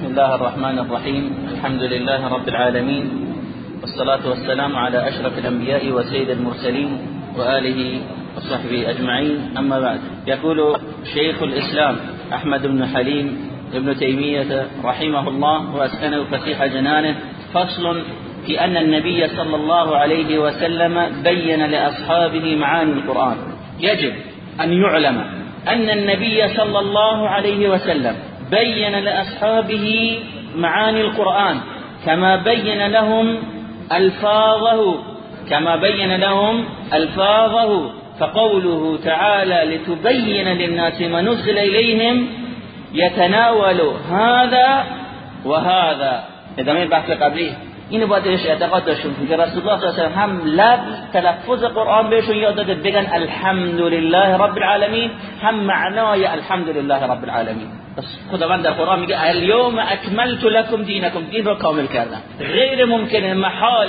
بسم الله الرحمن الرحيم. الحمد لله رب العالمين. والصلاة والسلام على أشرف الأنبياء وسيد المرسلين وآله وصحبه أجمعين. أما بعد يقول شيخ الإسلام أحمد بن حليم ابن تيمية رحمه الله وأسكنه فسيح جنانه فصل في أن النبي صلى الله عليه وسلم بين لأصحابه معاني القرآن. يجب أن يعلم أن النبي صلى الله عليه وسلم بين لأصحابه معاني القرآن كما بين لهم ألفاظه كما بين لهم ألفاظه. فقوله تعالى لتبين للناس ما نزل إليهم يتناول هذا وهذا. ادامه بحث قبلی اینو باید بهش اعتقاد داشتیم که رسول الله صلی الله هم لفظ تلفظ قرآن بهشون یاد داده بگن الحمدلله رب العالمین هم معنای الحمدلله رب العالمین. بس خداوند در قرآن میگه الیوم اکملت لكم دینکم. دین رو کامل کردم غیر ممکنه محال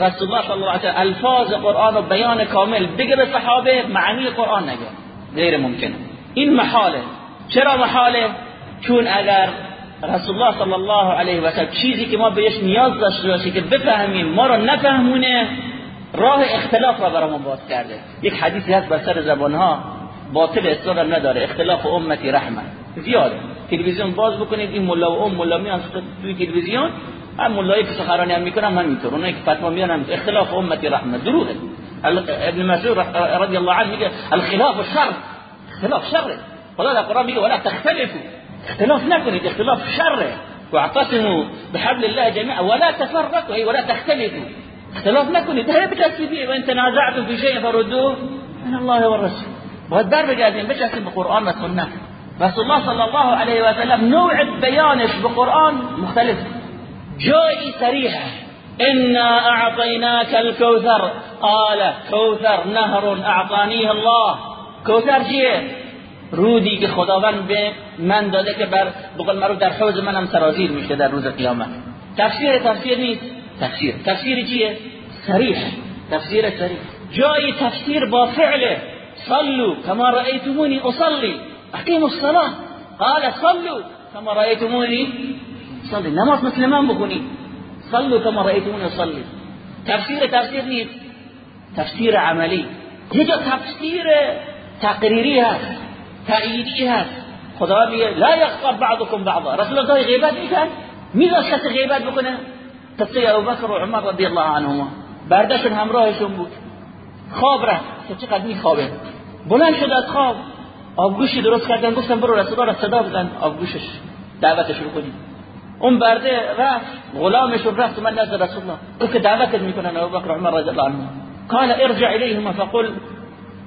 رسول الله صلی الله علیه و الفاظ قرآن و بیان کامل بگه به صحابه معنی قرآن نگه. غیر ممکنه این محاله. چرا محاله؟ چون اگر رسول الله صلی الله علیه و سلم چیزی که ما بهش نیاز داشته باشیم که بفهمیم ما رو نفهمونه راه اختلاف را برامون باز کرده یک حدیثی هست بر سر زبان ها باطل اصرار نداره اختلاف امتی رحمه زیاده تلویزیون باز بکنید این ملا و ام ملا میان توی تلویزیون هم ملایی که سخنرانی هم می‌کنن همینطور اونایی که فتوا میان هم اختلاف امتی رحمه دروغه ابن مسعود رضی الله عنه میگه الخلاف شر اختلاف شر خدا در قرآن میگه ولا تختلفوا اختلاف نكره اختلاف شره واعتصموا بحبل الله جميعا. ولا تفرقوا أي ولا تختلفوا. اختلاف نكره ده بتأتي فيه وإن تنازعتم في شيء فردوه. من الله والرسول. وهالدار بقاعدين مش بس بقرآن والسنة. رسول الله صلى الله عليه وسلم نوع بيانش بقرآن مختلف. جوي صريحة إنا أعطيناك الكوثر. قال كوثر نهر أعطانيه الله. كوثر جيه رودی که خداوند به من داده که بر بقول معروف در حوض منم سرازیر میشه در روز قیامت. تفسیر تفسیر نیست. تفسیر. تفسیر چیه؟ صریح. تفسیر صریح. جای تفسیر با فعله. صلوا كما رأيتموني اصلي اقيموا الصلاه قال صلوا كما رأيتموني صلي نماز مثل من بکنی صلوا كما رأيتموني اصلي تفسیر تفسیر نیست. تفسیر عملی. یه جا تفسیر تقریری هست. تأییدی هست. خدا میگه لا یغتب بعضكم بعضا. رسول الله غیبت می‌کرد. میذاشت کسی غیبت بکنه؟ قصه ابوبکر و عمر رضی الله عنهما. بردشون همراهشون بود. خواب رفت. که چقدر میخوابه؟ بلند شد از خواب. آبگوشی درست کردن. گفتن برو رسول الله صدا بزن. آبگوشش دعوتش رو کنیم اون برده رفت. غلامشون رفت. من نزد رسول الله. او که دعوتت می‌کنن ابوبکر و عمر رضی الله عنهما. قال ارجع الیهما فقل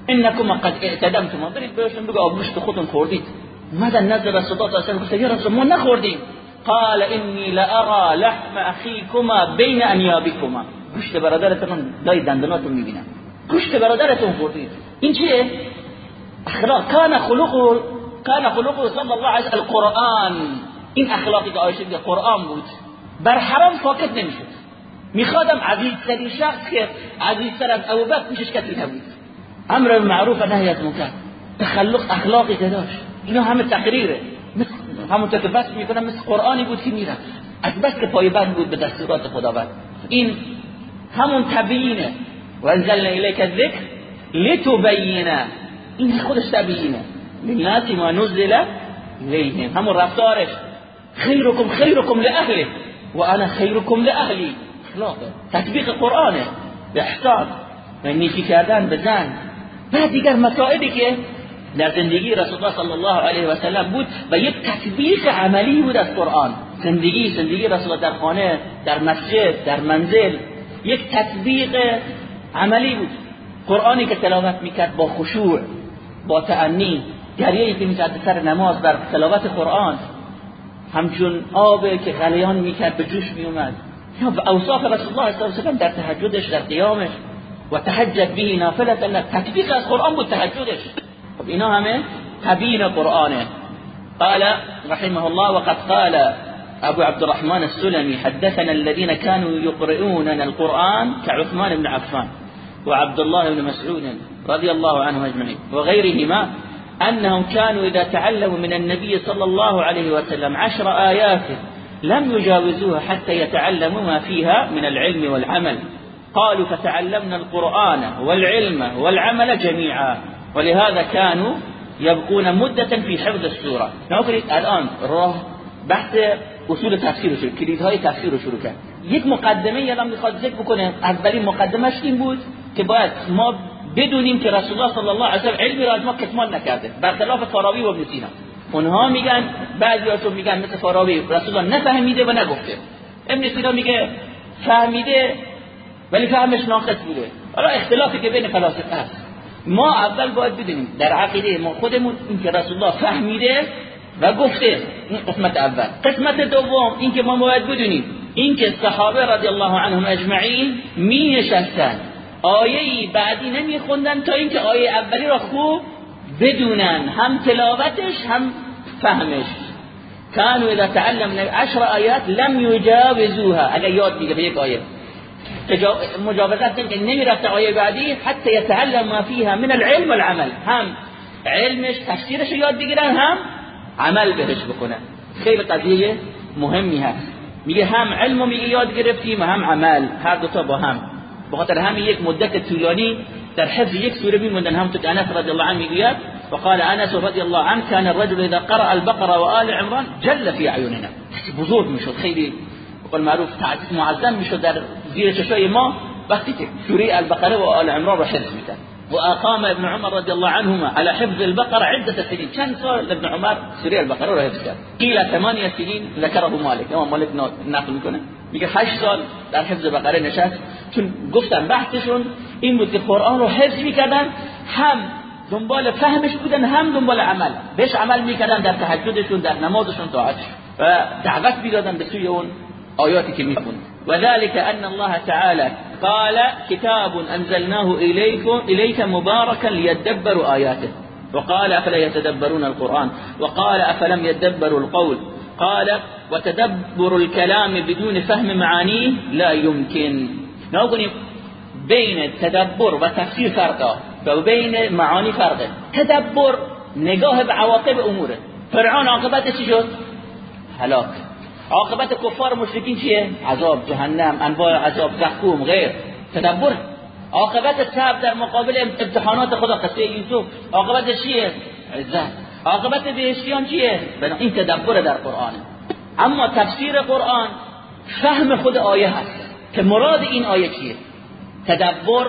انکم قد اعتدمتم. برید بهشون بگو آبگوشت خودتون خوردید مدن نزد رسول الله صلی الله علیه رسول ما نخوردیم قال انی لارى لحم اخیکما بین انیابکما گوشت برادرتون لای دنداناتون میبینم. گوشت برادرتون خوردید این چیه؟ اخلاق. کان خلقه کان خلقه صلی الله علیه القرآن. این اخلاقی که آیشه میگه قرآن بود بر حرام ساکت نمیشد. میخوادم عزیزترین شخص که عزیزتر از ابوبکر میشش کسی نبود. امر معروف نهی از منکر تخلق اخلاقی که داشت اینا همه تقریره همونطور که بس می‌کنم مثل قرآنی بود که میرم. از بس که بود به دستورات خداوند. این همون تبیینه. و انزلنا الیک الذکر لتبینه این خودش تبیینه. للناس ما نزل الیهم همون رفتارش. خیرکم خیرکم لاهله و انا خیرکم لاهلی اخلاقه تطبیق قرآنه. به احسان و نیکی کردن به زن. دیگر مسائلی که در زندگی رسول الله صلی الله علیه و سلم بود و یک تطبیق عملی بود از قرآن زندگی زندگی رسول در خانه در مسجد در منزل یک تطبیق عملی بود قرآنی که تلاوت می‌کرد با خشوع با تعنی گریه که می‌کرد سر نماز در تلاوت قرآن همچون آب که غلیان می‌کرد به جوش میومد یا اوصاف رسول الله صلی الله علیه و سلم در تهجدش در قیامش و تهجد به نافلة. تطبیق از قرآن بود تهجدش خب اینا قرآنه قال رحمه الله وقد قال أبو عبد الرحمن السلمي حدثنا الذين كانوا يقرؤوننا القرآن كعثمان بن عفان وعبد الله بن مسعود رضي الله عنه أجمعين وغيرهما أنهم كانوا إذا تعلموا من النبي صلى الله عليه وسلم عشر آيات لم يجاوزوها حتى يتعلموا ما فيها من العلم والعمل. قالوا فتعلمنا القرآن والعلم والعمل جميعا ولهذا كانوا يبقون مدة في حفظ السورة. نقول الان راه بحث اصول تفسیر رو شروع کلیدهای تفسیر رو شروع کرد. یک مقدمه یادم می‌خواد ذکر بکنه اولین مقدمش این بود که ما بدونیم که رسول الله صلی الله علیه و علمی را از ما کتمان نکرده. برخلاف فاراوی و ابن اونها میگن بعضیاشون میگن مثل فاراوی رسول الله نفهمیده و نگفته. ابن سینا میگه فهمیده ولی فهمش ناقص بوده. حالا اختلافی که بین فلاسفه هست. ما اول باید بدونیم در عقیده ما خودمون این که رسول الله فهمیده و گفته. این قسمت اول. قسمت دوم این که ما باید بدونیم. این که صحابه رضی الله عنهم اجمعین می نشستن آیه بعدی نمی خوندن تا اینکه آیه اولی را خوب بدونن. هم تلاوتش هم فهمش. كانوا اذا تعلمنا عشر آیات لم يجاوزوها اگر یاد میگه به یک آیه. مجاوزت که نمیرفت آیه بعدی حتی يتعلم ما فيها من العلم والعمل. هم. علمش تفسیرش یاد بگیرن هم. عمل بهش بکنن. خیلی قضیه مهمی هست. میگه هم علم میگه یاد گرفتیم و هم عمل. هر دو تا با هم. بخاطر همین یک مدت طولانی در حفظ یک سوره میموندن. هم تو انس رضی الله عنه میگوید وقال انس رضی الله عنه كان الرجل اذا قرأ البقرة وآل عمران جل في اعيننا بزرگ میشد. خیلی بقول معروف معظم میشد در زیر چشای ما وقتی که سوره البقره و آل عمران رو حفظ می‌کرد. وأقام ابن عمر رضي الله عنهما على حفظ البقرة عدة سنين كان صار ابن عمر سوريا البقرة رو حفظ کرد؟ قيل ثمانية سنين ذكره مالك امام مالك نقل می‌کنه. میگه 8 سال در حفظ بقره نشست. چون گفتن بحثشون این بود که قرآن رو حفظ می‌کردن. هم دنبال فهمش بودن هم دنبال عمل. بهش عمل می‌کردن در تهجدشون در نمازشون طاعتشون. و دعوت می‌دادن به سوی اون. که میخوند وذلك أن الله تعالى قال كتاب أنزلناه إليكم إليك مباركا ليدبروا آياته. وقال أفلا يتدبرون القرآن؟ وقال أفلم يدبروا القول؟ قال وتدبر الكلام بدون فهم معانيه لا يمكن. نقول بين تدبر وتفسير فرقا وبين معاني فرقه. تدبر نگاه بعواقب اموره. فرعون عاقبتش شد؟ هلاك. عاقبت کفار مشرکین چیه؟ عذاب جهنم انواع عذاب زقوم غیر. تدبر. عاقبت صبر در مقابل امتحانات خدا. قصه یوسف. عاقبت چیه؟ عزت. عاقبت بهشتیان چیه؟ این تدبر در قرآن. اما تفسیر قرآن فهم خود آیه هست که مراد این آیه چیه؟ تدبر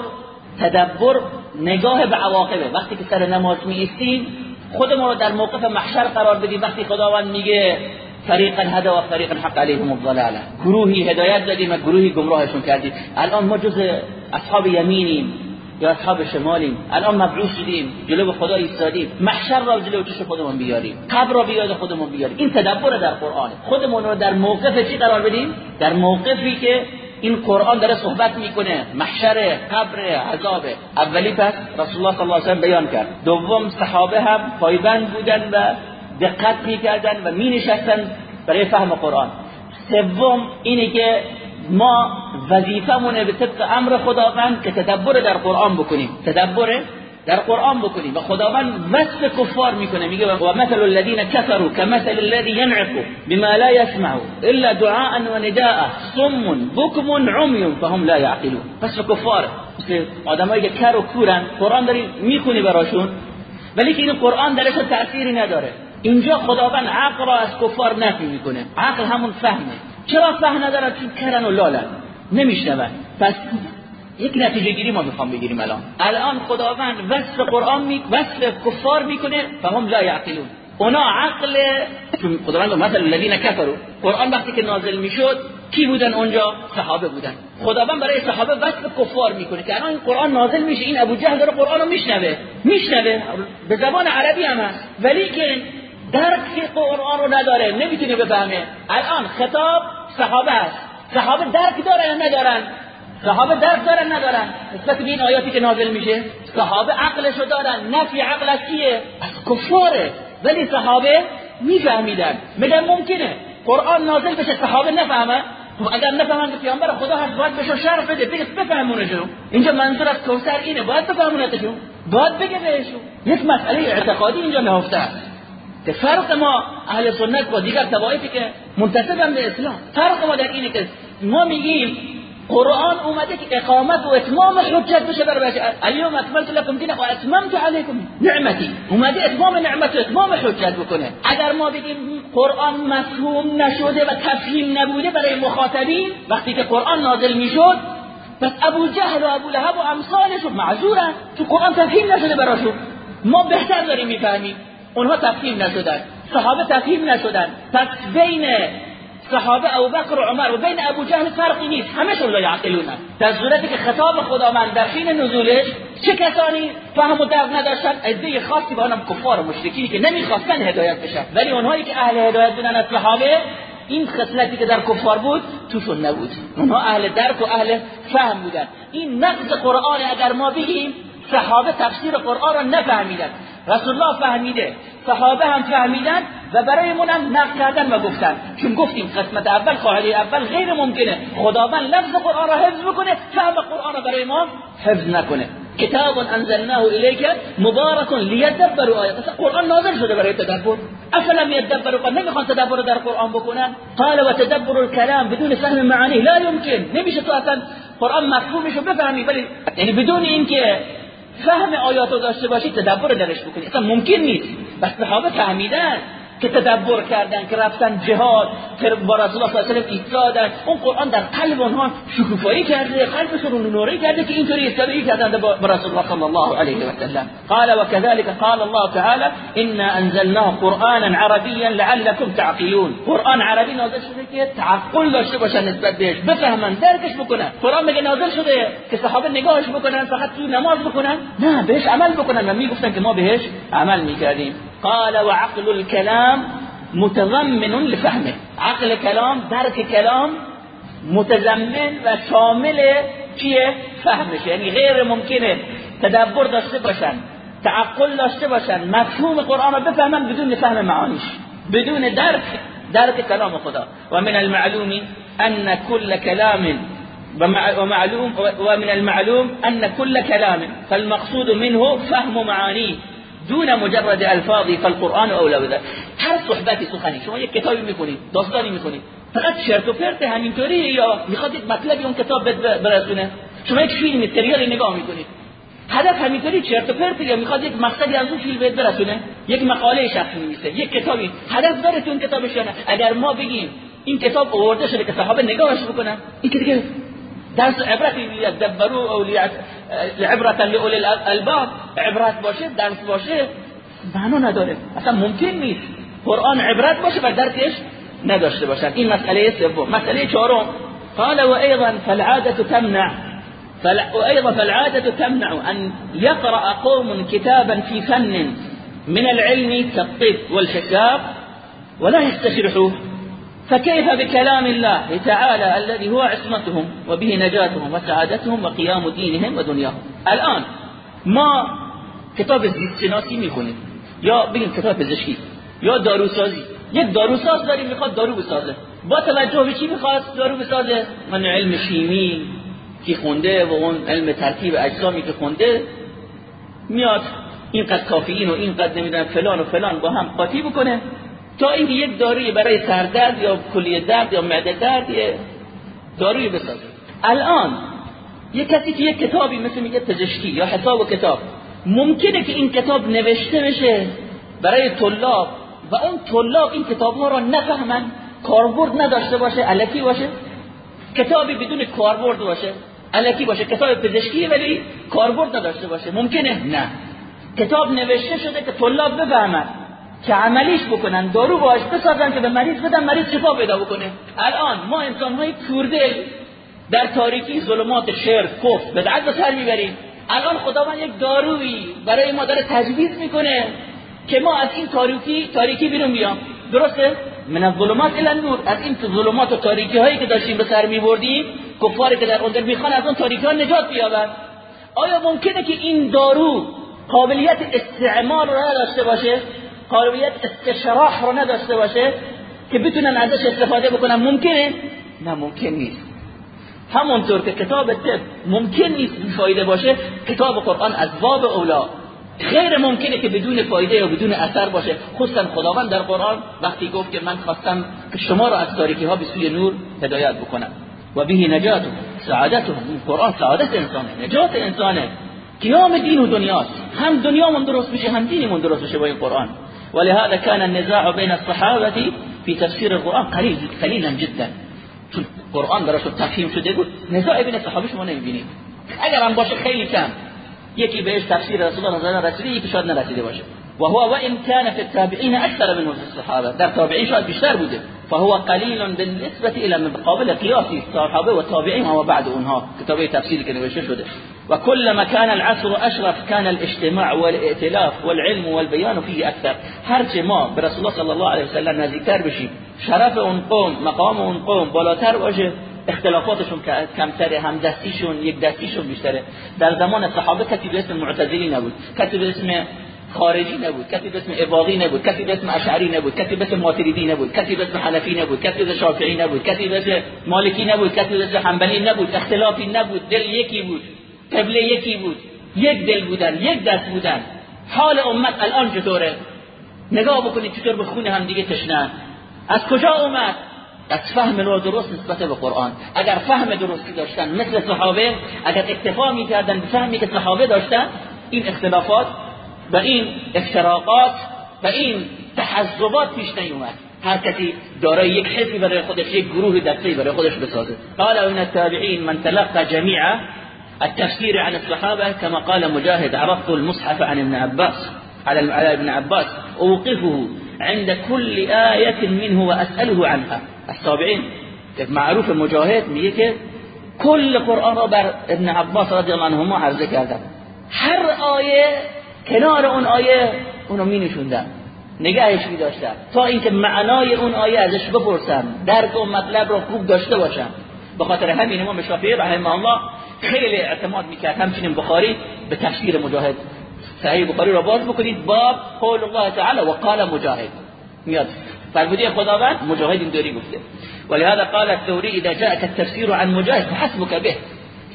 تدبر نگاه به عواقبه. وقتی که سر نماز می خودمون رو در موقف محشر قرار بدیم. وقتی خداوند میگه فریقا هدا و فریقا حق علیهم الضلاله. گروهی هدایت دادیم و گروهی گمراهشون کردیم. الان ما جز اصحاب یمینیم یا اصحاب شمالیم. الان مبعوث شدیم جلو خدا ایستادیم. محشر را جلو چش خودمون بیاریم. قبر را بیاد خودمون بیاریم. این تدبر در قرآن. خودمون رو در موقف چی قرار بدیم؟ در موقفی که این قرآن داره صحبت می‌کنه. محشر قبر عذاب. اولی پس رسول الله صلی الله علیه و بیان کرد. دوم صحابه هم پایبند بودن و دقت می‌کردن و مینشستن برای فهم قرآن. سوم اینه که ما وظیفمونه به طبق امر خداوند که تدبر در قرآن بکنیم. تدبر در قرآن بکنیم و خداوند وصف کفار می‌کنه. میگه و مثل الذين كفروا كمثل الذي ينعق بما لا يسمع الا دعاء ونداء صم بكم عمي فهم لا يعقلون پس کفار آدمایی که کر و کورن قرآن داری می‌خونی براشون ولی که این قرآن درش تأثیری نداره. اینجا خداوند عقل را از کفار نفی می‌کنه. عقل همون فهمه. چرا فهم ندارن؟ چون کرن و لالن. نمیشنون. پس یک نتیجه گیری ما می‌خوام بگیریم الان. الان خداوند وصف قرآن می وصف کفار می‌کنه فهم لا یعقلون. اونا عقل چون خداوند مثل الذین کفروا. قرآن وقتی که نازل می‌شد کی بودن اونجا؟ صحابه بودن. خداوند برای صحابه وصف کفار می‌کنه که الان این قرآن نازل میشه. این ابو جهل داره قرآن رو میشنوه. میشنوه. به زبان عربی هم هست. ولی که درک قرآن رو نداره نمی‌تونه بفهمه الان خطاب صحابه است. صحابه درک دارن ندارن؟ صحابه درک دارن ندارن؟ نسبت به این آیاتی که نازل میشه صحابه عقلشو دارن. نفی عقل از کیه؟ از کفاره. ولی صحابه میفهمیدن. میگن ممکنه. قرآن نازل بشه صحابه نفهمه. خب اگر نفهمن که پیامبر خدا هست باید بهشون شرف بده. بگه بفهمونشون. اینجا منظور از کوثر اینه. باید بفهمونتشون. باید بگه بهشون. یک مسئله اعتقادی اینجا نهفته است. که فرق ما اهل سنت با دیگر طوایفی که منتسبن به اسلام. فرق ما در اینه که ما میگیم قرآن اومده که اقامت و اتمام حجت بشه بر بشر. اليوم اکملت لكم دینکم و اتممت علیکم نعمتی. اومده اتمام نعمت و اتمام حجت بکنه. اگر ما بگیم قرآن مفهوم نشده و تفهیم نبوده برای مخاطبین وقتی که قرآن نازل می‌شد پس ابو جهل و ابو لهب و امثالشون معذورن. تو قرآن تفهیم نشده براشون. ما بهتر داریم می‌فهمیم. اونها تفهیم نشدن صحابه تفهیم نشدن. پس بین صحابه ابو بکر و عمر و بین ابو جهل فرقی نیست. همشون لا یعقلون در صورتی که خطاب خداوند در حین نزولش چه کسانی فهم و درک نداشتن؟ عده خاصی با آنم کفار و مشرکینی که نمی‌خواستن هدایت بشن. ولی اونهایی که اهل هدایت بودن از صحابه این خصلتی که در کفار بود توشون نبود. اونها اهل درک و اهل فهم بودن. این نقض قرآن اگر ما بگیم صحابه تفسیر قرآن را نفهمیدن. رسول الله فهمیده. صحابه هم فهمیدن و برای هم نقل کردن و گفتن. چون گفتیم قسمت اول قاعده اول غیر ممکنه. خداوند لفظ قرآن را حفظ بکنه فهم قرآن را برای ما حفظ نکنه. کتاب انزلناه الیک مبارک لیدبروا آیات قرآن نازل شده برای تدبر. افلم یدبروا؟ قرآن نمی‌خوان تدبر در قرآن بکنن. قال و تدبر الكلام بدون فهم معانی لا يمكن نمیشه تو اصلا قرآن مفهومش رو بفهمی ولی یعنی بدون اینکه فهم آیات رو داشته باشی تدبر درش بکنی اصلا ممکن نیست. بس صحابه فهمیدن. که تدبر کردن که رفتن جهاد که با رسول الله صلی الله علیه و اون قرآن در قلب اونها شکوفایی کرده قلبشون رو نوری کرده که اینطوری استوایی کردن با رسول الله صلی الله علیه و سلم. قال وكذلك قال الله تعالى انا انزلناه قرانا عربيا لعلكم تعقلون. قرآن عربی نازل شده که تعقل داشته باشن نسبت بهش بفهمن درکش بکنن. قرآن میگه نازل شده که صحابه نگاهش بکنن فقط تو نماز بکنن. نه بهش عمل بکنن. و می‌گفتن که ما بهش عمل می‌کردیم. قال وعقل الكلام متضمن لفهمه. عقل کلام درک کلام متضمن و شامل چیه؟ فهمش. یعنی غیر ممکنه تدبر داشته باشن تعقل داشته باشن مفهوم قرآن رو بفهمن بدون فهم معانیش بدون درک درک کلام خدا. و من المعلوم ان كل كلام ومعلوم ومن المعلوم ان كل كلام فالمقصود منه فهم معانيه دون مجرد الفاظی فالقرآن اولا بده هر صحبتی سخنی. شما یک کتابی می‌کنید داستانی می‌کنید فقط چرت و پرت همینطوری یا می‌خواد یک مطلبی اون کتاب برسونه؟ شما یک فیلم سریالی نگاه می‌کنید. هدف همینطوری چرت و پرت یا می‌خواد یک مقصدی از اون فیلم برسونه؟ یک مقاله شخصی میمیسه یک کتابی. هدف داره تو اون کتابش نه؟ اگر ما بگیم این کتاب آورده شده که صحابه نگاهش بکنن این که دیگه درس عبرتی لیدبرو أو لعبرتا لأول الألباب. عبرت باشه درس باشه معنا نداره أصلا ممکن نیست قرآن عبرت باشه و درکش نداشته باشن این مسئله سوم مسئله چهارم قال وأيضا فالعادة تمنع. وأيضا فالعادة تمنع أن يقرأ قوم كتابا في فن من العلم كالطب والحساب ولا يستشرحوه. فكيف بكلام الله تعالى الذي هو عصمتهم وبه نجاتهم وسعادتهم وقيام دينهم ودنياهم؟ الان ما کتاب زیست شناسی می‌کنیم؟ یا بگیم کتاب پزشکی یا داروسازی؟ یک داروساز داریم می‌خواد دارو بسازه. با توجه به چی می‌خواد دارو بسازه؟ من علم شیمی که خونده و اون علم ترکیب اجسامی که خونده میاد اینقدر کافئین و اینقدر نمی‌دونم فلان و فلان با هم قاطی بکنه. تا اینکه یک داروی برای سردرد یا کلیه درد یا معده درد یه داروی بسازه. الان یه کسی که یک کتابی مثل میگه پزشکی یا حساب و کتاب ممکنه که این کتاب نوشته بشه برای طلاب و اون طلاب این کتاب ها را نفهمن کاربرد نداشته باشه علکی باشه کتابی بدون کاربرد باشه علکی باشه. کتاب پزشکی ولی کاربرد نداشته باشه. ممکنه؟ نه. کتاب نوشته شده که طلاب بفهمن. که عملیش بکنن. دارو باش بسازن که به مریض بدن مریض شفا پیدا بکنه. الان ما انسان های کوردل در تاریکی ظلمات شرک کفر بدعت به سر می‌بریم. الان خداوند یک دارویی برای ما داره تجویز می‌کنه که ما از این تاریکی تاریکی بیرون بیام. درسته؟ من الظلمات الى النور از این ظلمات و تاریکی هایی که داشتیم به سر میبردیم کفاری که در اون می‌خوان از اون تاریکی ها نجات بیابن آیا ممکنه که این دارو قابلیت استعمال را داشته باشه؟ قابلیت استشراح رو نداشته باشه که بتونن ازش استفاده بکنن ممکنه؟ نه ممکن نیست. همونطور که کتاب طب ممکن نیست فایده باشه کتاب قرآن از باب اولا غیر ممکنه که بدون فایده و بدون اثر باشه. خصوصا خداوند در قرآن وقتی گفت که من خواستم که شما را از تاریکی ها به سوی نور هدایت بکنم. و به نجات سعادت قرآن سعادت انسانه. نجات انسانه. قیام دین و دنیاست. هم دنیامون درست میشه هم دینمون درست میشه با این قرآن. ولهذا كان النزاع بين الصحابة في تفسير القرآن قليل قليلا جدا. چون قرآن براشون تفهیم شده بود نزاع بین صحابه شما نمیبینید اگر هم باشه کم یکی بهش تفسیر رسول الله و رسیده یکی شاید نرسیده باشه. و هو وان كان في التابعين أكثر من الصحابه. در تابعین شاید بیشتر بوده. فهو قلیل بالنسبة إلى مقابل قیاسی صحابه و تابعین و بعد اونها. کتاب تفسیری که نوشته شده. و كلما كان العصر اشرف كان الاجتماع والائتلاف والعلم والبيان فيه أكثر هر ما به رسول الله صلی الله علیه و سلم نزدیکتر بشیم شرف اون قوم مقام اون قوم بالاتر باشه. اختلافاتشون کمتر هم دستیشون یک دستیشون بیشتره. در زمان صحابه کسی به اسم معتزلی نبود کسی به اسم خارجی نبود کسی به اسم عباقی نبود کسی به اسم اشعری نبود کسی به اسم ماتریدی نبود کسی به اسم حنفی نبود کسی به اسم شافعی نبود کسی به اسم مالکی نبود کسی به اسم حنبلی نبود اختلافی نبود دل یکی بود قبله یکی بود یک دل بودن یک دست بودن. حال امت الان چطوره؟ نگاه بکنید چطور به خون هم دیگه تشنن از کجا اومد؟ از فهم درست نسبت به قرآن. اگر فهم درستی داشتن مثل صحابه اگر اکتفا می‌کردن به فهمی که صحابه داشتن این اختلافات و این افتراقات و این تحزبات پیش نیومد. هر کسی دارای یک حزبی برای خودش یک گروه دسته برای خودش بسازه. قال ان التابعين من تلقى جميع التفسير عن الصحابة كما قال مجاهد عرفت المصحف عن ابن عباس على ابن عباس اوقفه عند كل آية منه وأسأله عنها. التابعین که معروف مجاهد میگه که کل قرآن را بر ابن عباس رضی الله عنهما عرضه کردم هر آیه کنار اون آیه اونو می نشوندم نگهش می تا اینکه معنای اون آیه ازش بپرسم درک و مطلب را خوب داشته باشم به خاطر همین امام شافعی رحمه الله خیلی اعتماد می‌کرد. همچنین بخاری به تفسیر مجاهد صحیح بخاری را باز بکنید باب قول الله تعالی و قال مجاهد میاد فرمودی خداوند مجاهد این دوری گفته ولهذا قال الثوري إذا جاءك التفسير عن مجاهد فحسبك به.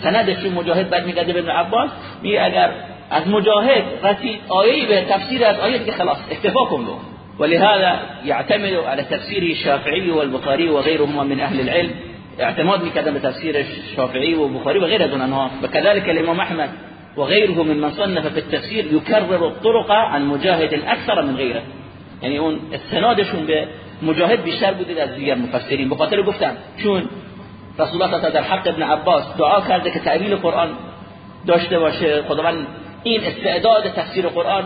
سندش مجاهد بعد میگه ابن عباس. میگه اگر از مجاهد رسید آیه به تفسیر از آیه که خلاص اکتفا کن به. ولهذا يعتمد على تفسير الشافعي والبخاري وغيرهما من أهل العلم. اعتماد میکردن به تفسیر شافعی و بخاری و وكذلك الامام احمد. وغيره من من صنف في التفسير يكرر الطرق عن مجاهد اكثر من غيره. یعنی اون استنادشون به مجاهد بیشتر بوده از دیگر مفسرین. به خاطر گفتم چون رسول الله در حق ابن عباس دعا کرده که تعبیل قرآن داشته باشه خداوند این استعداد تفسیر قرآن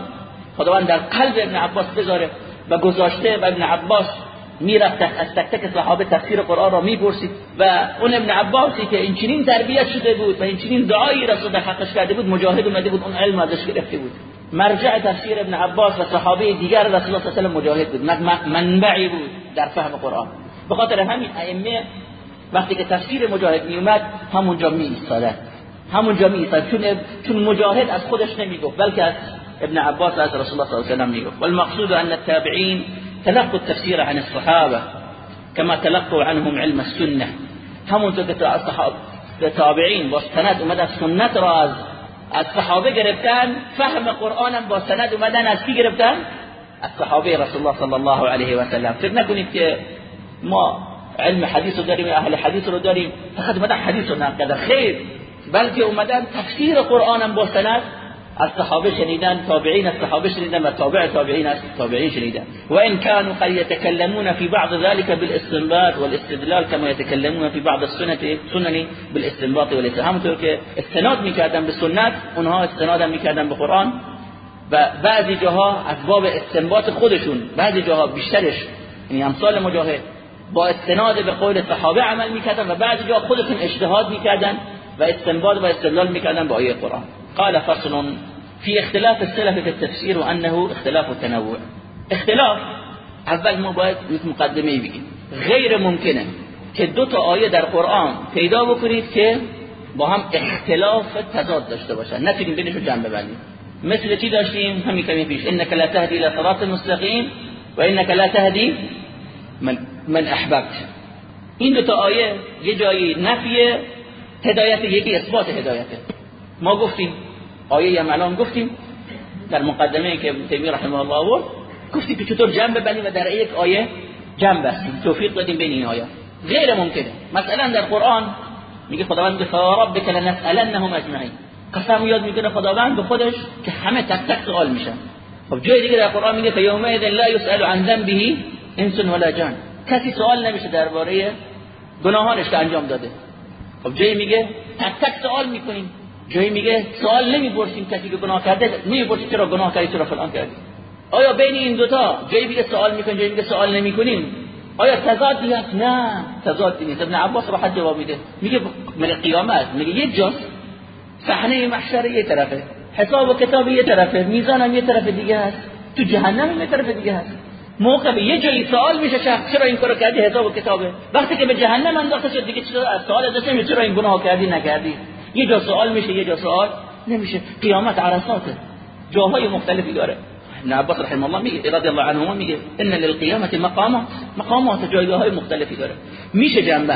خداوند در قلب ابن عباس بذاره و گذاشته و ابن عباس می‌رفت از تک تک صحابه تفسیر قرآن را می‌پرسید و اون ابن عباسی که این چنین تربیت شده بود و این چنین دعایی رسول در حقش کرده بود مجاهد اومده بود اون علم ازش گرفته بود. مرجع تفسیر ابن عباس و صحابه دیگر رسول الله صلی الله علیه و مجاهد بود. منبعی بود در فهم قرآن. به خاطر همین ائمه وقتی که تفسیر مجاهد می اومد همونجا می ایستادن همونجا می چون چون مجاهد از خودش نمی‌گفت بلکه از ابن عباس از رسول الله صلی الله علیه و می‌گفت. والمقصود ان التابعين تلقوا التفسير عن الصحابة كما تلقوا عنهم علم السنة. همونطور که اصحاب تابعین با سند اومد سنت را از از صحابه گرفتن فهم قرآنم با از کی گرفتن از صحابه رسول الله صلی الله علیه و سلم فکر نکنید که ما علم حدیث رو داریم أهل حدیث رو داریم فقط اومدن حدیث رو نقل خیر بلکه اومدن تفسیر قرآنم با سند از صحابه شنیدن تابعین از صحابه شنیدن و تابع تابعین از تابعین شنیدن. و ان كانوا قد يتكلمون في بعض ذلك بالاستنباط والاستدلال كما يتكلمون في بعض السنة سنن بالاستنباط والاستدلال همونطور که استناد می‌کردن به سنت اونها استناد می‌کردن به قرآن و بعضی جاها از باب استنباط خودشون بعضی جاها بیشترش یعنی امثال مجاهد با استناد به قول صحابه عمل می‌کردن و بعضی جاها خودشون اجتهاد می‌کردن و استنباط و استدلال می‌کردن به آیه قرآن. قال فصل في اختلاف السلف في التفسير وانه اختلاف التنوع. اختلاف اول ما باید یک مقدمه بگیم. غیر ممکنه که دو تا آیه در قرآن پیدا بکنید که با هم اختلاف تضاد داشته باشن. نتونیم بینشو جمع ببندیم. مثل چی داشتیم؟ همین کمی پیش. انك لا تهدی الى صراط مستقیم و انك لا تهدی من من احببت این دو تا آیه یه جایی نفی هدایت یکی اثبات هدایته. ما گفتیم آیه هم الان گفتیم در مقدمه که تیمی رحمه الله آورد گفتی که چطور جمع ببندیم و در یک آیه جمع بستیم توفیق دادیم بین این آیات غیر ممکنه. مثلا در قرآن میگه خداوند فربک لنسالنهم اجمعین. قسم یاد می‌کنه خداوند به خودش که همه تک تک سوال میشن. خب جای دیگه در قرآن میگه فیومئذ لا یسأل عن ذنبه انس ولا جان. کسی سوال نمیشه درباره گناهانش که انجام داده. خب جایی میگه تک تک سوال می‌کنیم. جایی میگه سوال نمی‌پرسیم کسی که گناه کرده نمی‌پرسیم چرا گناه کردی چرا فلان کردی؟ آیا بین این دوتا جایی میگه سوال می‌کنیم جایی میگه سوال نمی‌کنیم؟ آیا تضادی هست نه؟ تضادی نیست. ابن عباس راحت جواب میده. میگه من قیامت؟ میگه یک جا صحنه محشر یه طرفه. حساب و کتاب یه طرفه. میزان هم یه طرف دیگه هست. تو جهنم یه طرف دیگه هست. موقع به یه جایی سوال میشه شخص چرا این کارو کردی؟ حساب و کتابه. وقتی که به جهنم انداخته شد دیگه چرا سوال ازش چرا این گناه کردی نکردی؟ یه جا سوال میشه یه جا سوال نمیشه. قیامت عرصاته جاهای مختلفی داره. ابن عباس رحمه الله میگه رضی الله عنهما میگه ان للقیامت مقامات مقامات جایگاه های مختلفی داره. میشه جنبه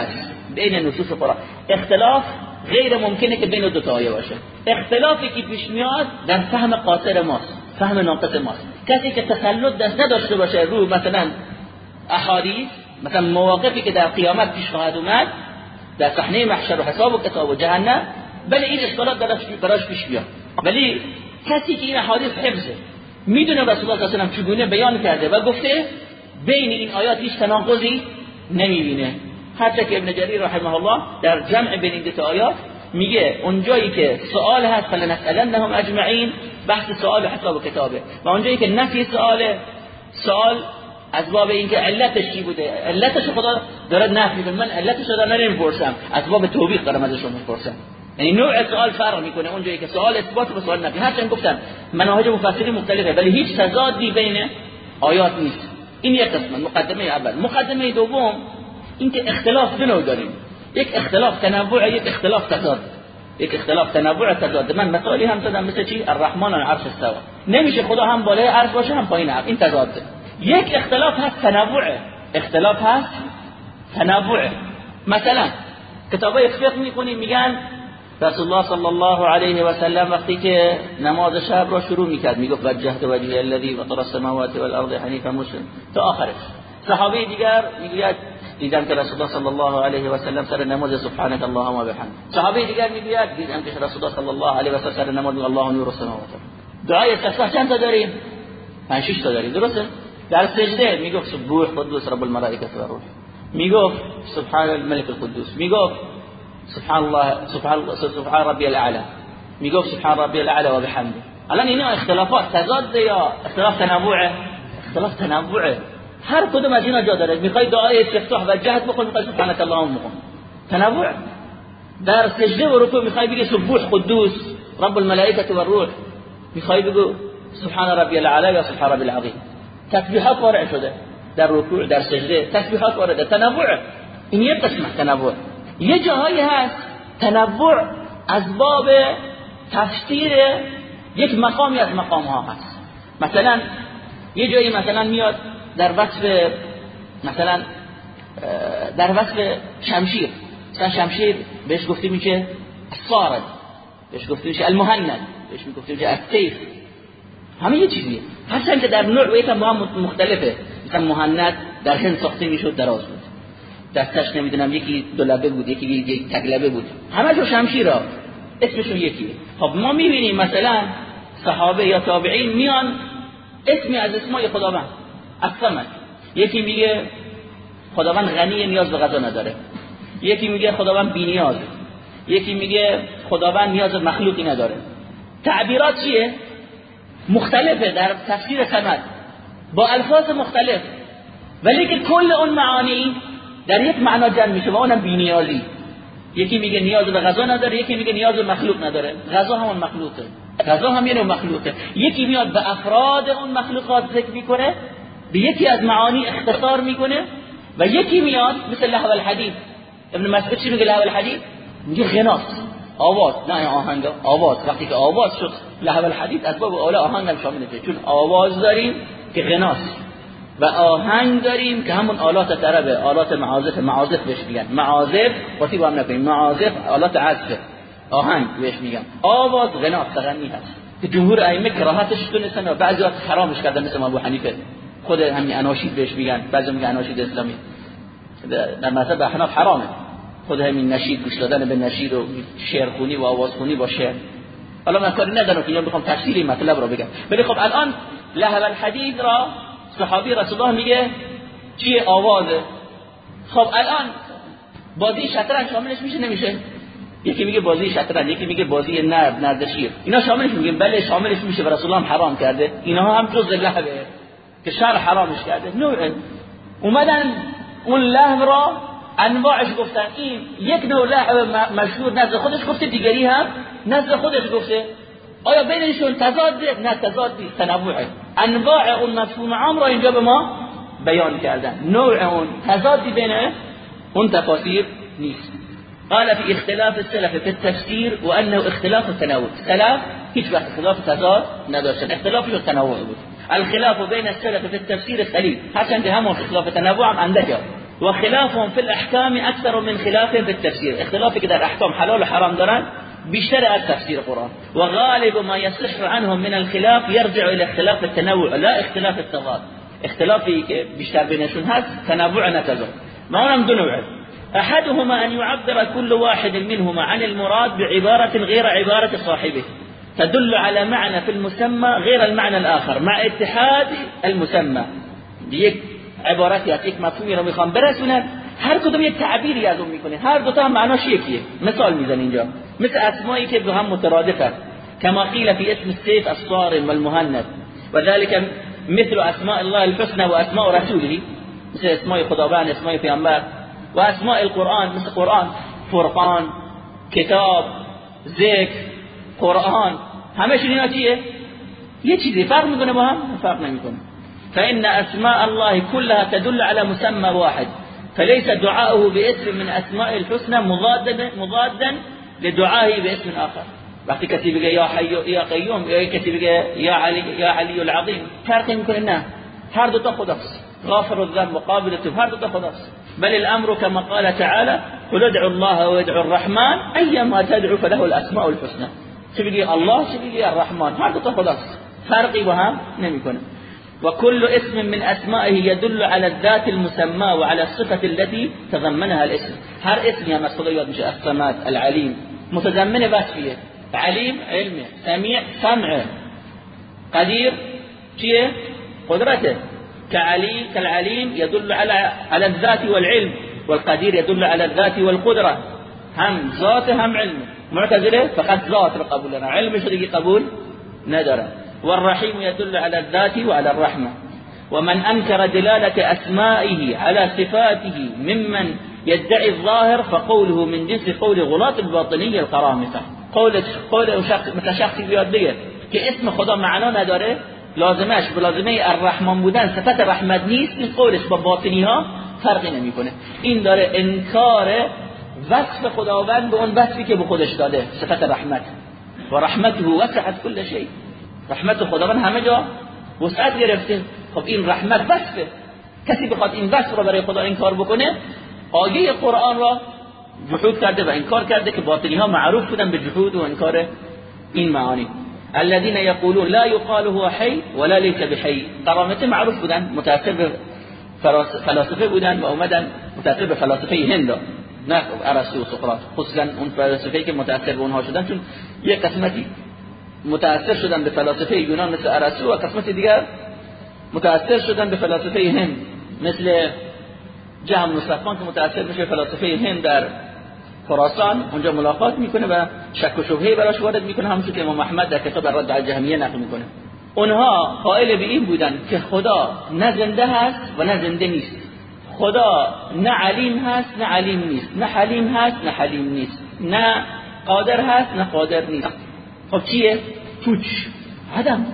بین نصوص قرآن. اختلاف غیر ممکنه که بین دو تا آیه باشه. اختلافی که پیش میاد در فهم قاصر ماست فهم ناقص ماست. کسی که تسلط دست نداشته باشه رو مثلا احادیث مثلا مواقفی که در قیامت پیش خواهد اومد در صحنه محشر و حساب و کتاب و جهنم بله این اشکالات براش پیش بیاد ولی کسی که این احادیث حفظه می‌دونه رسول الله صلی الله چگونه بیان کرده و گفته بین این آیات هیچ تناقضی نمی‌بینه. حتی که ابن جریر رحمه الله در جمع بین این آیات میگه اونجایی که سوال هست فلنسالنهم اجمعین بحث سوال حساب و کتابه. و اونجایی که نفی سوال سوال از باب اینکه علتش چی بوده؟ علتش خدا داره نفی من علتش دارم نمی‌پرسم. از باب توبیخ دارم ازشون می‌پرسم. یعنی نوع سوال فرق می‌کنه اونجایی که سوال اثبات و سوال نفی. هرچند گفتم مناهج مفسرین مختلفه ولی هیچ تضادی بین آیات نیست. این یک قسمت مقدمه اول. مقدمه دوم اینکه اختلاف دو داریم. یک اختلاف تنوع یک اختلاف تضاد. یک اختلاف تنوع تضاد. من مثالی هم زدم مثل چی؟ الرحمن العرش استوا نمیشه خدا هم بالای عرش باشه هم پایین عرش این تضاد. یک اختلاف هست تنوع. اختلاف هست تنوع. مثلا کتابای فقه می‌کنیم میگن رسول الله صلی الله علیه و سلم وقتی که نماز شب را شروع می‌کرد می‌گفت وجهت وجهی الذی فطر السماوات والارض حنیفا مسلم تا آخرش صحابه دیگر می‌گوید دیدم که رسول الله صلی الله علیه و سلم سر نماز سبحانك اللهم و بحمد صحابه دیگر می‌گوید دیدم که رسول الله صلی الله علیه و سلم سر نماز الله نور السماوات دعای استفتاح چند تا داریم پنج شش تا داریم درسته در سجده می‌گفت سبوح قدوس رب الملائکه و روح می‌گفت سبحان الملك القدوس می‌گفت سبحان الله سبحان سبحان ربي الاعلى میگفت سبحان ربي الاعلى و بحمده الان اینا اختلافات تضاد یا اختلاف تنوعه اختلاف تنوعه هر کدوم از اینا جا داره میخوای دعای استفتاح و جهد بخون میخوای سبحانك اللهم بخون تنوع در سجده و رکوع میخوای بگی سبوح قدوس رب الملائکه و الروح میخوای بگو سبحان ربي الاعلى یا سبحان ربي العظیم تسبیحات وارد شده در رکوع در سجده تسبیحات وارده تنوع این یک قسم تنوع یه جاهایی هست تنوع از باب تفسیر یک مقامی از مقام ها هست. مثلا یه جایی مثلا میاد در وصف مثلا در وصف شمشیر. مثلا شمشیر بهش گفته میشه الصارد بهش گفته میشه المهند بهش گفته میشه السیف. همه یه چیزیه. هرچند که در نوع و یکم مختلفه. مثلا مهند در هند ساخته می‌شد دراز بود دستش نمی‌دونم یکی دو لبه بود یکی یک تک لبه بود. همه جو شمشیرا. اسمشون یکیه. خب ما می‌بینیم مثلا صحابه یا تابعین میان اسمی از اسمای خداوند. الصمد. یکی میگه خداوند غنی نیاز به غذا نداره. یکی میگه خداوند بی نیاز یکی میگه خداوند نیاز مخلوقی نداره. تعبیرات چیه؟ مختلفه در تفسیر سمد با الفاظ مختلف. ولی که کل اون معانی در یک معنا جمع میشه و اونم بینیازی. یکی میگه نیاز به غذا نداره یکی میگه نیاز به مخلوق نداره. غذا همون مخلوقه. غذا هم یه مخلوقه. یکی میاد به افراد اون مخلوقات ذکر می‌کنه به یکی از معانی اختصار می‌کنه و یکی میاد مثل لحو الحدید. ابن مسعود چی میگه لحو الحدید؟ میگه غناس. آواز. نه آهنگ آواز. وقتی که آواز شد لحو الحدید از باب اولا آهنگ هم شامل چون آواز داریم که غناس. و آهنگ داریم که همون آلات طربه آلات معازف معازف بهش میگن. معازف قاطی با هم نکنیم. معازف آلات عزف. آهنگ بهش میگن. آواز غنا تغنی هست. که جمهور ائمه کراهتش دونستن و بعضی حرامش کردن مثل ابو حنیفه. خود همین اناشید بهش میگن. بعضی میگن اناشید اسلامی. در مذهب احناف حرامه. خود همین نشید گوش دادن به نشید و شعرخونی و آوازخونی با شعر. حالا من کاری ندارم که بخوام تفصیل مطلب رو بگم. ولی خب الان لهو الحدید را صحابی رسول الله میگه چیه آوازه خب الان بازی شطرنج شاملش میشه نمیشه؟ یکی میگه بازی شطرنج یکی میگه بازی نرد نردشیر. اینا شاملش میگه بله شاملش میشه و رسول الله حرام کرده. اینا هم جز لهوه که شر حرامش کرده. نوع اومدن اون لهو را انواعش گفتن. این یک نوع لهو مشهور نزد خودش گفته دیگری هم نزد خودش گفته. آیا بینشون تضاد؟ نه تضاد تنوعه. أنواع اون مفهوم عام را اینجا به ما بیان کردن. نوع اون. تضادی بین اون تفاسیر نیست. قال في اختلاف السلف في التفسير وانه اختلاف التنوع اختلاف هیچ وقت اختلاف تضاد نداشتن. اختلافش تنوع بود. الخلاف بين السلف في التفسير قليل هرچند همون اختلاف تنوع هم اندکه و خلافهم في الاحکام أكثر من خلاف في التفسير اختلافی که در حلال و حرام دارن بیشتر از تفسیر قرآن و غالب ما يصح عنهم من الخلاف يرجع إلى اختلاف التنوع لا اختلاف التضاد. اختلافی که بیشتر بینشون هست تنوع نتضاد ما اونم دو نوعه أحدهما أن يعبر كل واحد منهما عن المراد بعبارة غير عبارة صاحبه. تدل على معنى في المسمى غير المعنى الآخر مع اتحاد المسمى. یک عبارتی از یک مفهومی رو میخوام هر کدوم یک تعبیری از اون میکنه. هر دو تا هم معناش یکیه مثال میزن اینجا. مثل اسمایی که دو هم مترادفه كما قيل في اسم السيف الصارم والمهند. وذلك مثل اسماء الله الحسنى واسماء رسوله. مثل اسماء خداوند اسماء پیامبر. و اسماء القرآن مثل قرآن. فرقان کتاب ذکر قرآن. همشون اینا چیه؟ یه چیزی. فرق میکنه با هم؟ فرق نمیکنه. فإن أسماء الله كلها تدل على مسمى واحد. فليس دعاؤه باسم من أسماء الحسنى مضادا مضادا لدعائه باسم آخر. وقتی کسی بگه یا حی یا قیوم یا کسی بگه یا علی یا علی العظیم فرقی میکنه نه هر دو تا خداست غافر الذنب مقابل هر دو تا خداست بل الأمر كما قال تعالى قل ادعوا الله وادعوا الرحمن أيما تدعو فله الأسماء الحسنى. بگی الله بگی الرحمن. هر دو تا خداست فرقی با هم نمیکنه وكل اسم من أسمائه يدل على الذات المسمى وعلى الصفة التي تضمنها الاسم. هر اسم يا مسخوض ياد مش الصمد العليم. متضمن وصفيه عليم علمه سميع سمعه. قدير شيء؟ قدرته. كعلي كالعليم يدل على على الذات والعلم والقدير يدل على الذات والقدرة. هم ذات هم علم. معتزلة؟ فقط ذات القبول لنا علم شديد قبول؟ ندرة. والرحيم يدل على الذات وعلى الرحمة. ومن أنكر دلالة أسمائه على صفاته ممن يدعي الظاهر فقوله من جنس قول غلاة الباطنية القرامطة. قول قول شخص مثل شخصی که اسم خدا معنا نداره لازمش به لازمه الرحمن بودن. صفت رحمت نیست این قولش با باطنی ها فرقی نمی‌کنه. این داره انکار وصف خداوند به اون وصفی که به خودش داده صفت رحمت. و رحمته وسعت كل شيء رحمت خداوند همه جا وسعت گرفته. خب این رحمت وصفه. کسی بخواد این وصف رو برای خدا انکار بکنه آیه قرآن را جحود کرده و انکار کرده که باطنی ها معروف بودن به جحود و انکار این معانی. الذين يقولون لا يقال هو حي ولا ليس بحي قرامته معروف بودن متأثر به فلاسفه بودن و اومدن متأثر به فلاسفه هند. نه ارسطو و سقراط. خصوصا اون فلاسفه که متأثر به اونها شدن چون یه قسمتی متأثر شدن به فلاسفه یونان مثل ارسطو و قسمت دیگر متأثر شدن به فلاسفه هند مثل جهم نصفان که متأثر میشه فلاسفه هند در خراسان اونجا ملاقات می‌کنه و شک و شبهه براش وارد می‌کنه همونطور که امام احمد در کتاب رد على جهمیه نقل می‌کنه. اونها قائل به این بودن که خدا نه زنده هست و نه زنده نیست. خدا نه علیم هست نه علیم نیست. نه حلیم هست نه حلیم نیست. نه قادر هست نه قادر نیست. خب چیه؟ پوچ. عدم.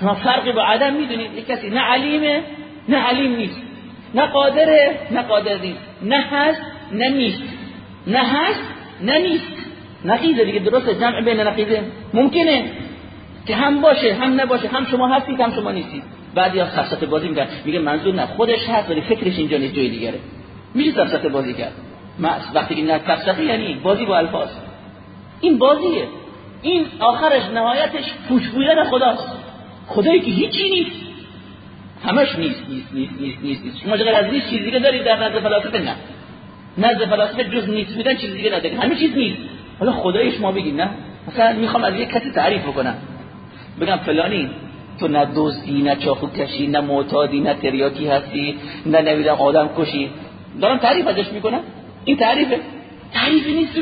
شما فرقی با عدم می‌دونید. یک کسی نه علیمه نه علیم نیست. نه قادره نه قادر نیست نه هست نه نیست. نه هست نه نیست. نقیزه دیگه. درسته. جمع بین نقیزه ممکنه که هم باشه هم نباشه. هم شما هستید هم شما نیستید. بعضی از سفسطه بازی میگن میگه منظور نه. خودش هست ولی فکرش اینجا نیست. جای دیگره. میشه سفسطه بازی کرد. وقتی این سفسطه یعنی بازی با الفاظ. این بازیه. این آخرش نهایتش پوش بودن خداست. خدایی که هیچی نیست. همش نیست نیست نیست نیست نیست, نیست. شما غیر از نیست چیزی دیگه دارید در نزد فلاسفه نه. نزد فلاسفه جز نیست بودن چیزی دیگه ندارید. همه چیز نیست. حالا خدایش ما بگیم نه. مثلا می‌خوام از یک کسی تعریف بکنم. بگم فلانی تو نه دزدی نه چاخو کشی نه معتادی نه تریاکی هستی نه نمی‌دونم آدم کشی. دارم تعریف ازش می‌کنم. این تعریفه. تعریفی نیست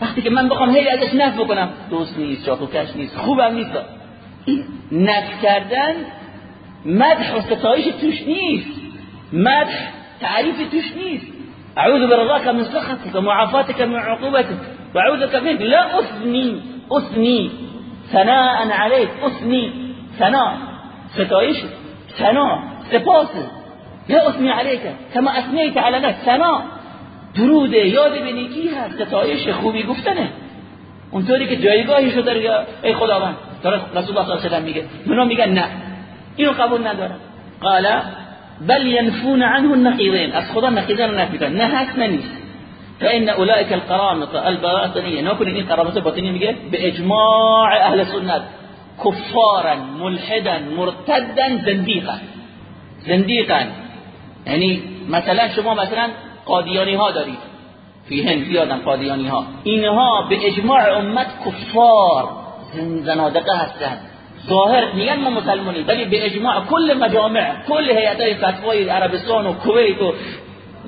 وقتی که من بخوام هی ازش نفی بکنم. دوست نیست چاخو کش نیست خوبم نیست. این کردن مدح و ستایش توش نیست. مدح تعریف توش نیست. اعوذ برضاك من سخطك ومعافاتك من عقوبتك واعوذ منك لا اثني اثني ثناء عليك اثني ثناء. ستایش ثناء. سپاس. لا اثني عليك كما اثنيت على نفسك ثناء. درود یاد به نیکی هست ستایش خوبی گفتنه. اونطوری که جایگاهی داره ای خداوند داره رسول الله صلی الله علیه میگه. اونا میگن نه. اینو قبول نداره قال بل ينفون عنه النقيضين از خدا نقیضین رو نه هست نه نیست. فإن أولئك القرامطة الباطنية نكون این قرامطه باطنیه میگه به اجماع اهل سنت. كفارا ملحدا مرتدا زنديقا زنديقا یعنی مثلا شما مثلا قادیانی ها دارید. فی هند بیادن قادیانی ها اینها به اجماع امت کفار. زنادقه هستند ظاهر میگن ما مسلمانی ولی به اجماع کل مجامع کل هیئتای فتوای عربستان و کویت و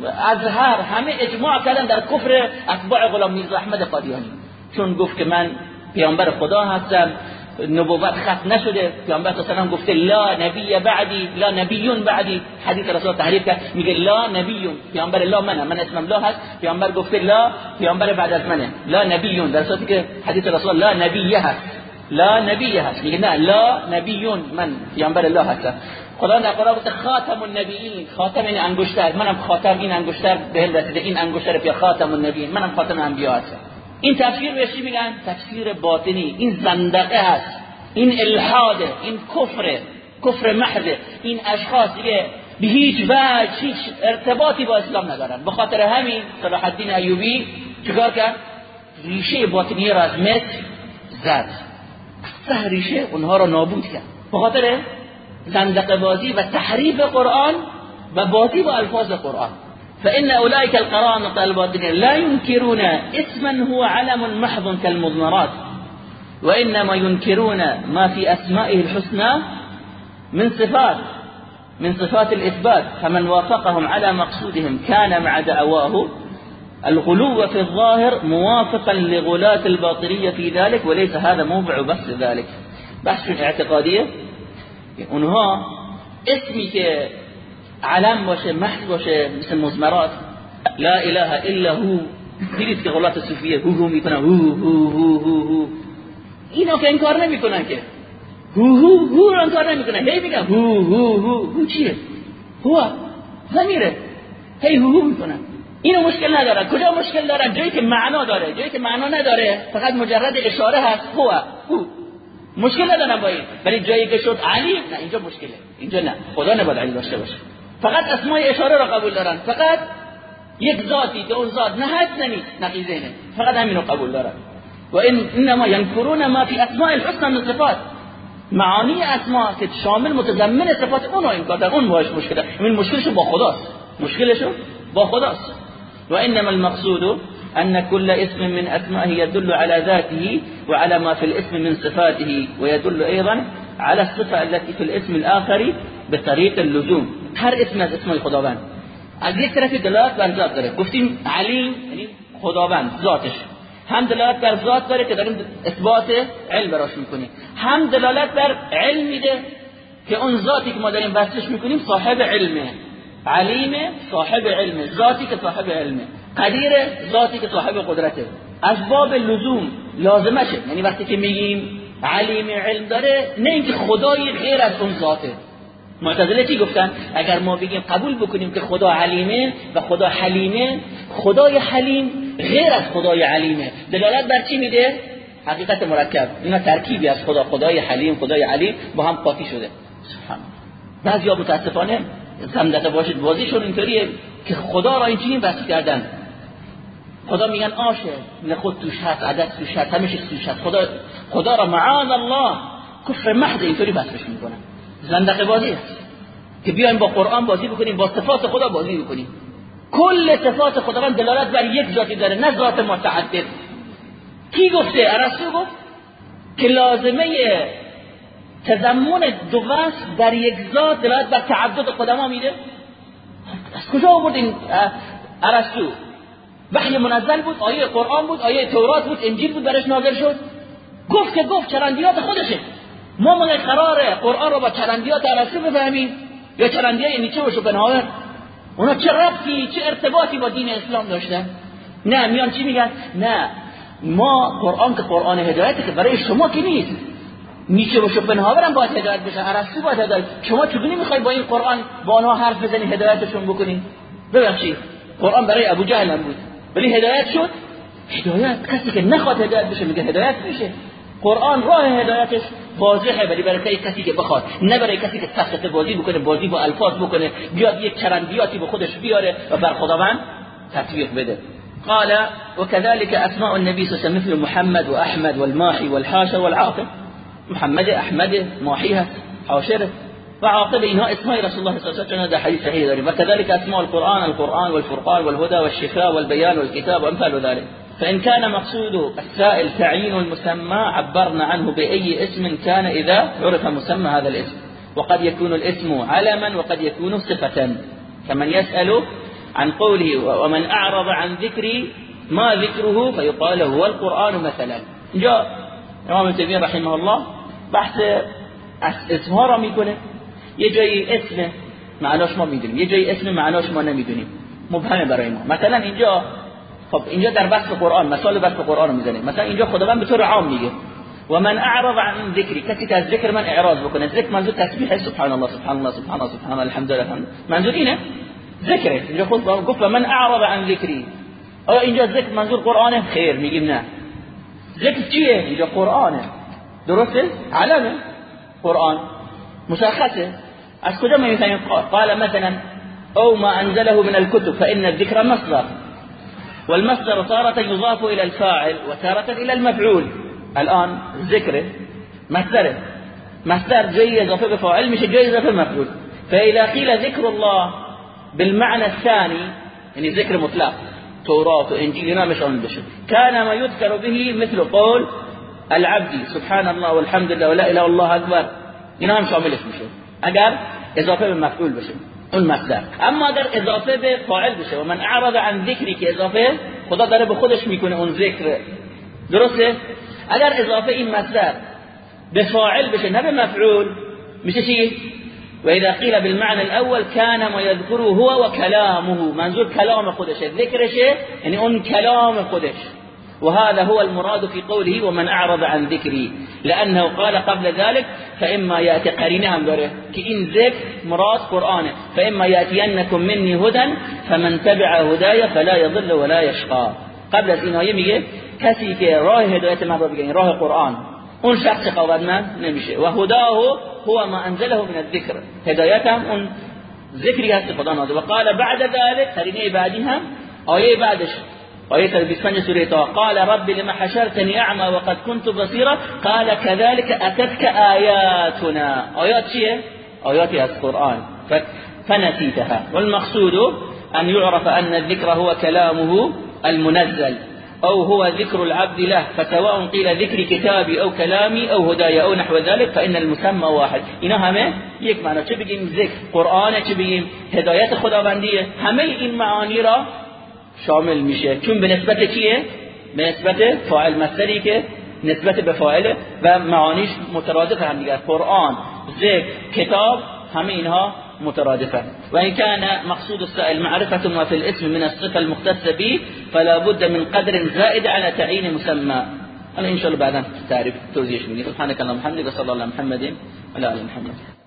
ازهر همه اجماع کردن در کفر اتباع غلام میرزا احمد قادیانی. چون گفت که من پیامبر خدا هستم. نبوت ختم نشده. پیامبر صلی گفته لا نبی بعدی لا نبیون بعدی. حدیث رسول تحریف کرد. میگه لا نبیون. پیامبر لا منه. من اسمم لا هست. پیامبر گفته لا پیامبر بعد از منه. لا نبیون. در صورتی که حدیث رسول لا نبیه هست. لا نبیه هست. میگه نه لا نبیون. من پیامبر الله هستم. خدا در قرآن خاتم النبیین. خاتم این انگشتر. منم خاتم این انگشتر به رسیده این انگشتر پی خاتم النبیین. منم خاتم انبیا هستم. این تفسیر بهش چی میگن؟ تفسیر باطنی. این زندقه است. این الحاده این کفره کفر محضه این اشخاص دیگه به هیچ وجه هیچ ارتباطی با اسلام ندارن. به خاطر همین صلاح الدین ایوبی چیکار کرد؟ ریشه باطنی را از مصر زد. سه ریشه اونها را نابود کرد. به خاطر زندقه بازی و تحریف قرآن و بازی با الفاظ قرآن. فإن أولئك القرامطة الباطنية لا ينكرون اسما هو علم محض كالمضمرات وإنما ينكرون ما في أسمائه الحسنى من صفات من صفات الإثبات فمن وافقهم على مقصودهم كان مع دعواه. الغلو في الظاهر موافقا لغلاة الباطنية في ذلك وليس هذا موضع بحث ذلك. بحث اعتقادية اونها اسمی که علم باشه محض باشه مثل مزمرات. لا اله الا هو. دیدید که غلات صوفیه. هو هو می‌کنن. هو هو هو هو هو. اینا که انکار نمی‌کنن که. هو هو هو رو انکار نمی‌کنن. هی میگن هو هو هو. هو چیه؟ هو زمیره. هی هو هو می‌کنن. اینو مشکل نداره. کجا مشکل داره؟ جایی که معنا داره. جایی که معنا نداره. فقط مجرد اشاره هست. هو هو. مشکل ندارم با این. ولی جایی که شد علی نه اینجا مشکله. اینجا نه. خدا نباید علی داشته باشه. فقط اسمای اشاره را قبول دارن. فقط یک ذاتی که اون ذات نه هست نمی نقیزه نه فقط همین رو قبول دارن. و انما ینکرون ما فی اسماء الحسنى من صفات. معانی اسماء که شامل متضمن صفات اون رو انکار دارن اون باش مشکل. این مشکلشو با خداست. مشکلشو با خداست. و انما المقصود أن كل اسم من أسمائه يدل على ذاته وعلى ما في الاسم من صفاته ويدل أيضا على الصفة التي في الاسم الآخر بطريق اللزوم. هر اسم از اسم خداوند. از یک طرف دلالت بر ذات داره. گفتیم علیم یعنی خداوند ذاتش. هم دلالت بر ذات داره که داریم اثبات علم براش می‌کنیم. هم دلالت بر علم میده که اون ذاتی که ما داریم بحثش می‌کنیم صاحب علمه. علیم صاحب علمه. ذاتی که صاحب علمه. قدیر ذاتی که صاحب قدرته. از باب لزوم لازمشه. یعنی وقتی که میگیم علیم علم داره نه اینکه خدای غیر از اون ذاته. معتزله چی گفتن؟ اگر ما بگیم قبول بکنیم که خدا علیمه و خدا حلیمه خدای حلیم غیر از خدای علیمه. دلالت بر چی میده؟ حقیقت مرکب. اینا ترکیبی از خدا خدای حلیم خدای علیم با هم قاطی شده. سبحان بعضیا متاسفانه زمدقه باشید. بازیشون اینطوریه که خدا را اینجوری بس کردن. خدا میگن آشه نخود توش هست عدد توش هست همه توش هست خدا خدا را معاذ الله کفر محض اینطوری بسش می‌کنن. زندقه بازی است. که بیایم با قرآن بازی بکنیم با صفات خدا بازی بکنیم. کل صفات خداوند دلالت بر یک ذاتی داره نه ذات متعدد. کی گفته؟ ارسطو گفت که لازمه تضمن دو وصف در یک ذات دلالت بر تعدد قدما میده. از کجا آورد این ارسطو. وحی منزل بود آیه قرآن بود آیه تورات بود انجیل بود برش نازل شد. گفت که گفت چرندیات خودشه. ما من قراره قرآن رو با چرندیات ارسطو بفهمیم یا چرندیات نیچه و شوپنهاور اونا چه ربطی چه ارتباطی با دین اسلام داشتن؟ نه میان چی میگن؟ نه ما قرآن که قرآن هدایته که برای شما که نیست. نیچه و شوپنهاور هم باید هدایت بشن ارسطو باید هدایت. شما چگونه می‌خوای با این قرآن با آنها حرف بزنی هدایتشون بکنی؟ ببخشید قرآن برای ابو جهل هم بود. ولی هدایت شد؟ هدایت کسی که نخواد هدایت بشه میگه هدایت میشه. قرآن راه هدایتش واضحه ولی برای کسی که بخواد نه برای کسی که سخت بازی بکنه بازی با الفاظ بکنه بیاد یک چرندیاتی به خودش بیاره و بر خداوند تطبیق بده. قال وكذلك اسماء النبي صلى الله عليه وسلم محمد واحمد والماحي والحاشر والعاقب. محمد احمد ماحي حاشر وعاقب اینها اسماء رسول الله صلى الله عليه وسلم در حديث صحيح داریم. وكذلك اسماء القرآن القرآن والفرقان والهدى والشفاء والبيان والكتاب وامثال ذلك. فإن كان مقصود السائل تعيين المسمى عبرنا عنه بأي اسم كان إذا عرف مسمى هذا الاسم. وقد يكون الاسم علما وقد يكون صفة. كمن يسأل عن قوله ومن أعرض عن ذكري ما ذكره فيقال هو القرآن مثلا. جاء إمام تيمية رحمه الله بحث اسمها را میکنه یه جایی اسم معناش ما میدونیم یه جایی اسم معناش ما نمیدونیم مبهمة برای ما مثلا اینجا خب اینجا در بحث قرآن مثال بحث قرآن رو می‌زنیم. مثلا اینجا خداوند به طور عام میگه. و من اعرض عن ذکری کسی که از ذکر من اعراض بکنه ذکر منظور تسبیح سبحان الله سبحان الله سبحان الله سبحان الله الحمد لله منظور اینه؟ ذکره اینجا خود گفت من اعرض عن ذکری آیا اینجا ذکر منظور قرآنه خیر میگیم نه. ذکر چیه؟ اینجا قرآنه درسته؟ علمه. قرآن مشخصه. از کجا می‌فهمیم؟ قال مثلا او ما انزله من الكتب فان الذكر مصدر. والمصدر تارة يضاف إلى الفاعل وتارة إلى المفعول. الآن ذكره مصدره. مصدر جاي إضافة بفاعل مش جاي إضافة مفعول فإذا قيل ذكر الله بالمعنى الثاني يعني ذكر مطلق توراة وإنجيل مش بشر. كان ما يذكر به مثل قول العبد سبحان الله والحمد لله ولا إله الله أكبر. هنا هم شامل اسمه اگر إضافة به مفعول بشه اون مصدر اما اگر اضافه به فاعل بشه و من اعرض عن ذکری که اضافه خدا داره به خودش می‌کنه اون ذکر. درسته؟ اگر اضافه این مصدر به فاعل بشه نه به مفعول میشه چی؟ و اذا قیل بالمعنى الاول كان ما يذكره هو وكلامه منظور کلام خودشه ذکرشه یعنی اون کلام خودش. وهذا هو المراد في قوله ومن أعرض عن ذكري. لأنه قال قبل ذلك فإما يأتي قرينها داره كإن ذكر مراد قرآنه فإما يأتينكم مني هدى فمن تبع هدايا فلا يضل ولا يشقى. قبل از این آیه میگه کسی که راه هدایت من راه قرآن اون شخص قوادمند نمیشه. و هداه هو ما انزله من الذکر. هدایت هم اون ذکری هست خدا نازل. بعد ذلك قرینه بعدی هم آیه بعدش 25 سورة طه قال رب لما حشرتني أعمى وقد كنت بصيرا. قال كذلك أتتك آياتنا. آيات شيء؟ آيات القرآن. فنسيتها. والمقصود أن يعرف أن الذكر هو كلامه المنزل أو هو ذكر العبد له. فسواء قيل ذكر كتابي أو كلامي أو هدايا أو نحو ذلك فإن المسمى واحد. إنها همه یک معنی چه بگیم قرآن چه بگیم هدایت خداوندیه همه این معانی را شامل میشه. چون به نسبت کیه به نسبت فاعل مصدری که نسبت به فاعل و معانیش مترادف هم دیگر قرآن ذکر کتاب همه اینها این كان مقصود السائل معرفة ما في الاسم من الصفة المختصة به فلا بد من قدر زائد على تعيين مسمى. انا ان شاء الله بعدا تعرف توزيع سبحانك اللهم وبحمدك صلى الله على محمد وعلى ال محمد.